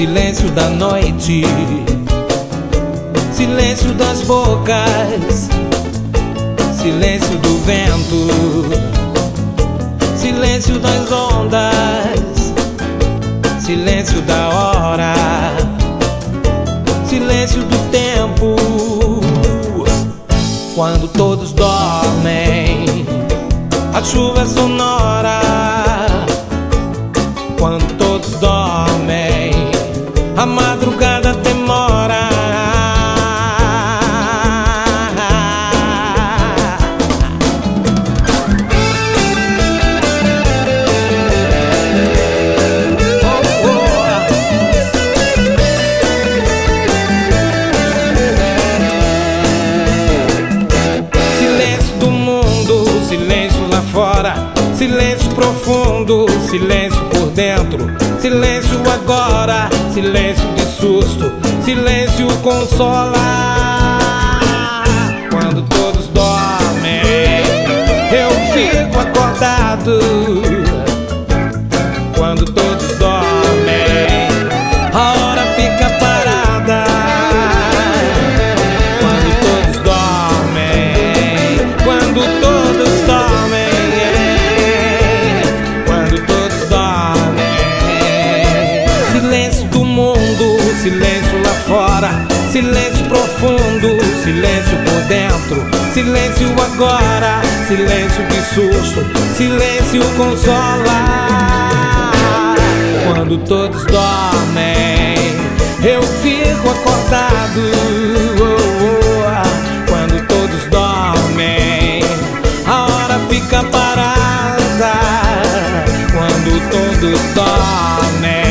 silêncio da noite, silêncio das bocas, silêncio do vento, silêncio das ondas, silêncio da hora, silêncio do tempo. Quando todos dormem, a chuva é sonora. Quando silêncio lá fora, silêncio profundo, silêncio por dentro, silêncio agora, silêncio de susto, silêncio consola. Quando todos dormem, eu fico acordado. Quando todos dormem, Silêncio profundo, silêncio por dentro, silêncio agora, silêncio que susto, silêncio consola. Quando todos dormem, eu fico acordado. Oh, oh. Quando todos dormem, a hora fica parada. Quando todos dormem.